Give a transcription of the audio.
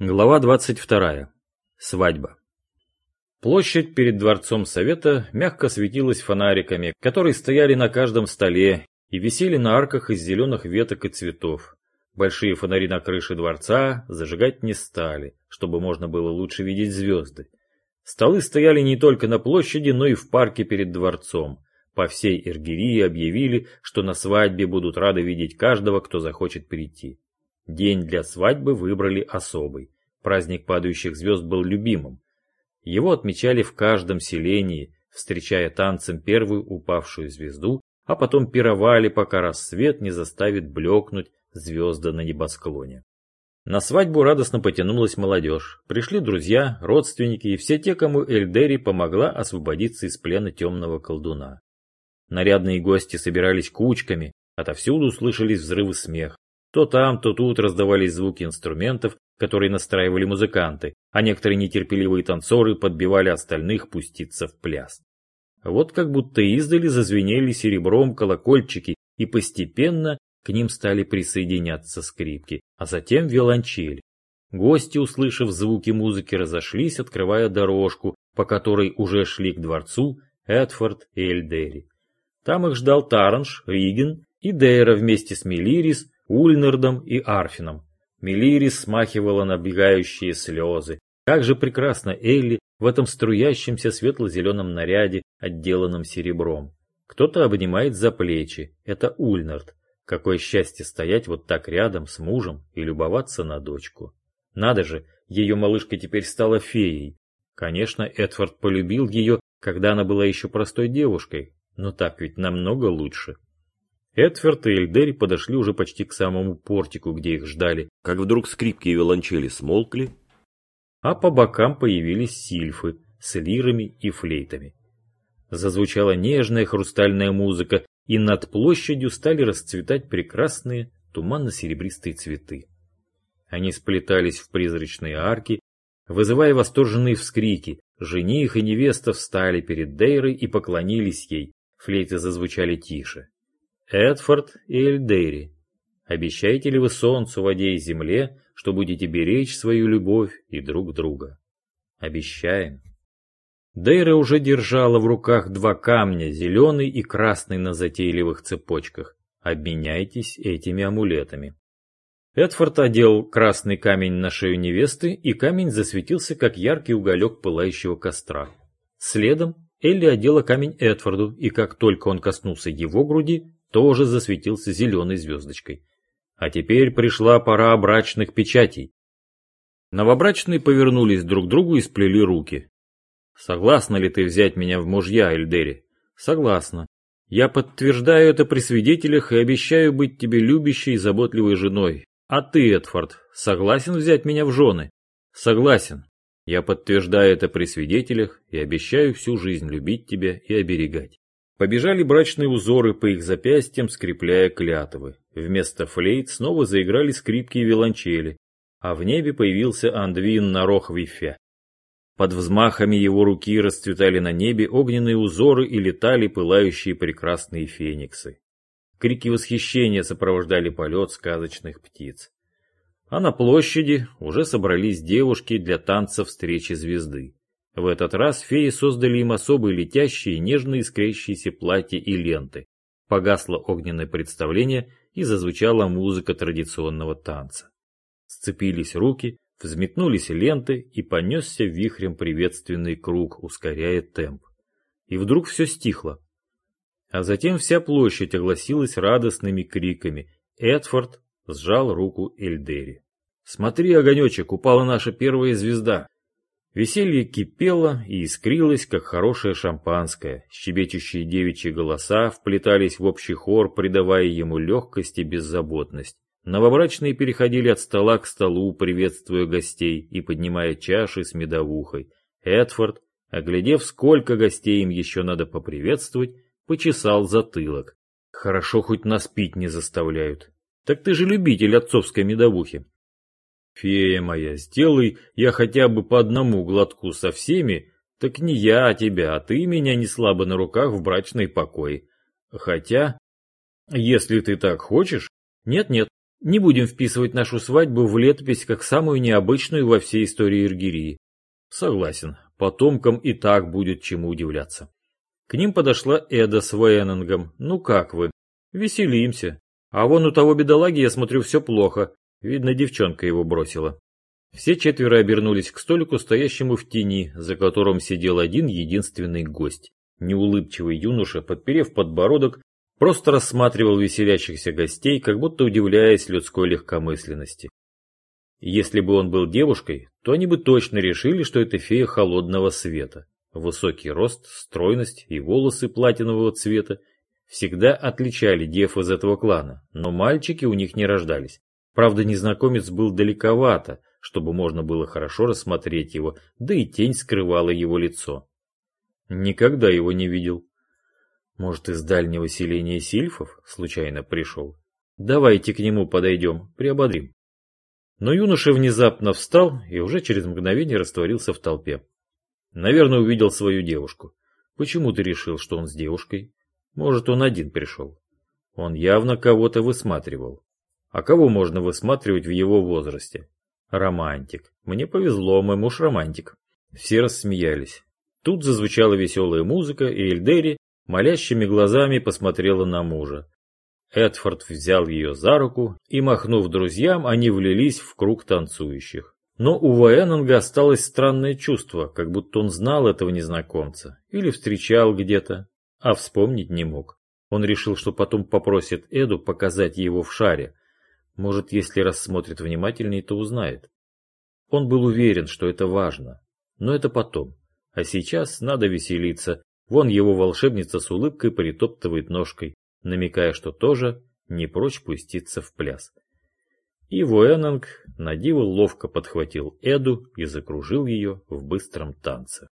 Глава 22. Свадьба. Площадь перед Дворцом Совета мягко светилась фонариками, которые стояли на каждом столе и висели на арках из зеленых веток и цветов. Большие фонари на крыше дворца зажигать не стали, чтобы можно было лучше видеть звезды. Столы стояли не только на площади, но и в парке перед дворцом. По всей Иргирии объявили, что на свадьбе будут рады видеть каждого, кто захочет прийти. День для свадьбы выбрали особый. Праздник падающих звезд был любимым. Его отмечали в каждом селении, встречая танцем первую упавшую звезду, а потом пировали, пока рассвет не заставит блекнуть звезды на небосклоне. На свадьбу радостно потянулась молодежь. Пришли друзья, родственники и все те, кому Эльдери помогла освободиться из плена темного колдуна. Нарядные гости собирались кучками, отовсюду слышались взрывы смеха. То там, то тут раздавались звуки инструментов, которые настраивали музыканты, а некоторые нетерпеливые танцоры подбивали остальных пуститься в пляс. Вот как будто издали зазвенели серебром колокольчики, и постепенно к ним стали присоединяться скрипки, а затем виолончель. Гости, услышав звуки музыки, разошлись, открывая дорожку, по которой уже шли к дворцу Эдфорд и Эльдери. Там их ждал Таранж, Риген и Дейра вместе с Мелирис, Ульнардом и Арфином. Мелирис смахивала набегающие слезы. Как же прекрасна Элли в этом струящемся светло-зеленом наряде, отделанном серебром. Кто-то обнимает за плечи. Это Ульнард. Какое счастье стоять вот так рядом с мужем и любоваться на дочку. Надо же, ее малышка теперь стала феей. Конечно, Эдвард полюбил ее, когда она была еще простой девушкой, но так ведь намного лучше. Эдферт и Эльдери подошли уже почти к самому портику, где их ждали, как вдруг скрипки и виолончели смолкли, а по бокам появились сильфы с лирами и флейтами. Зазвучала нежная хрустальная музыка, и над площадью стали расцветать прекрасные туманно-серебристые цветы. Они сплетались в призрачные арки, вызывая восторженные вскрики. Жених и невеста встали перед Дейрой и поклонились ей. Флейты зазвучали тише. Эдфорд и Эльдери, обещаете ли вы солнцу, воде и земле, что будете беречь свою любовь и друг друга? Обещаем. Дейра уже держала в руках два камня, зеленый и красный на затейливых цепочках. Обменяйтесь этими амулетами. Эдфорд одел красный камень на шею невесты, и камень засветился, как яркий уголек пылающего костра. Следом Элли одела камень Эдфорду, и как только он коснулся его груди, тоже засветился зеленой звездочкой. А теперь пришла пора брачных печатей. Новобрачные повернулись друг к другу и сплели руки. «Согласна ли ты взять меня в мужья, Эльдери?» «Согласна. Я подтверждаю это при свидетелях и обещаю быть тебе любящей и заботливой женой. А ты, Эдфорд, согласен взять меня в жены?» «Согласен. Я подтверждаю это при свидетелях и обещаю всю жизнь любить тебя и оберегать». Побежали брачные узоры по их запястьям, скрепляя клятвы. Вместо флейт снова заиграли скрипки и виолончели, а в небе появился Андвин на Рохвифе. Под взмахами его руки расцветали на небе огненные узоры и летали пылающие прекрасные фениксы. Крики восхищения сопровождали полет сказочных птиц. А на площади уже собрались девушки для танца встречи звезды. В этот раз феи создали им особые летящие, нежно искрящиеся платья и ленты. Погасло огненное представление и зазвучала музыка традиционного танца. Сцепились руки, взметнулись ленты и понесся вихрем приветственный круг, ускоряя темп. И вдруг все стихло. А затем вся площадь огласилась радостными криками. Эдфорд сжал руку Эльдери. «Смотри, огонечек, упала наша первая звезда!» Веселье кипело и искрилось, как хорошее шампанское. Щебечущие девичьи голоса вплетались в общий хор, придавая ему легкость и беззаботность. Новобрачные переходили от стола к столу, приветствуя гостей и поднимая чаши с медовухой. Эдфорд, оглядев, сколько гостей им еще надо поприветствовать, почесал затылок. Хорошо хоть нас пить не заставляют. Так ты же любитель отцовской медовухи. Фея моя, сделай я хотя бы по одному глотку со всеми, так не я а тебя, а ты меня не слабо на руках в брачный покой. Хотя, если ты так хочешь... Нет-нет, Не будем вписывать нашу свадьбу в летопись как самую необычную во всей истории Иргирии. Согласен, потомкам и так будет чему удивляться. К ним подошла Эда с Вейнингом. Ну как вы? Веселимся. А вон у того бедолаги, я смотрю, все плохо. Видно, девчонка его бросила. Все четверо обернулись к столику, стоящему в тени, за которым сидел один единственный гость. Неулыбчивый юноша, подперев подбородок, просто рассматривал веселящихся гостей, как будто удивляясь людской легкомысленности. Если бы он был девушкой, то они бы точно решили, что это фея холодного света. Высокий рост, стройность и волосы платинового цвета всегда отличали дев из этого клана, но мальчики у них не рождались. Правда, незнакомец был далековато, чтобы можно было хорошо рассмотреть его, да и тень скрывала его лицо. Никогда его не видел. Может, из дальнего селения сильфов случайно пришел? Давайте к нему подойдем, приободрим. Но юноша внезапно встал и уже через мгновение растворился в толпе. Наверное, увидел свою девушку. Почему ты решил, что он с девушкой? Может, он один пришел? Он явно кого-то высматривал. А кого можно высматривать в его возрасте? Романтик. Мне повезло, мой муж романтик. Все рассмеялись. Тут зазвучала веселая музыка, и Эльдери молящими глазами посмотрела на мужа. Эдфорд взял ее за руку, и, махнув друзьям, они влились в круг танцующих. Но у Ваэннинга осталось странное чувство, как будто он знал этого незнакомца или встречал где-то, а вспомнить не мог. Он решил, что потом попросит Эду показать его в шаре, может, если рассмотрит внимательнее, то узнает. Он был уверен, что это важно. Но это потом. А сейчас надо веселиться. Вон его волшебница с улыбкой притоптывает ножкой, намекая, что тоже не прочь пуститься в пляс. И Вуэнанг на диво ловко подхватил Эду и закружил ее в быстром танце.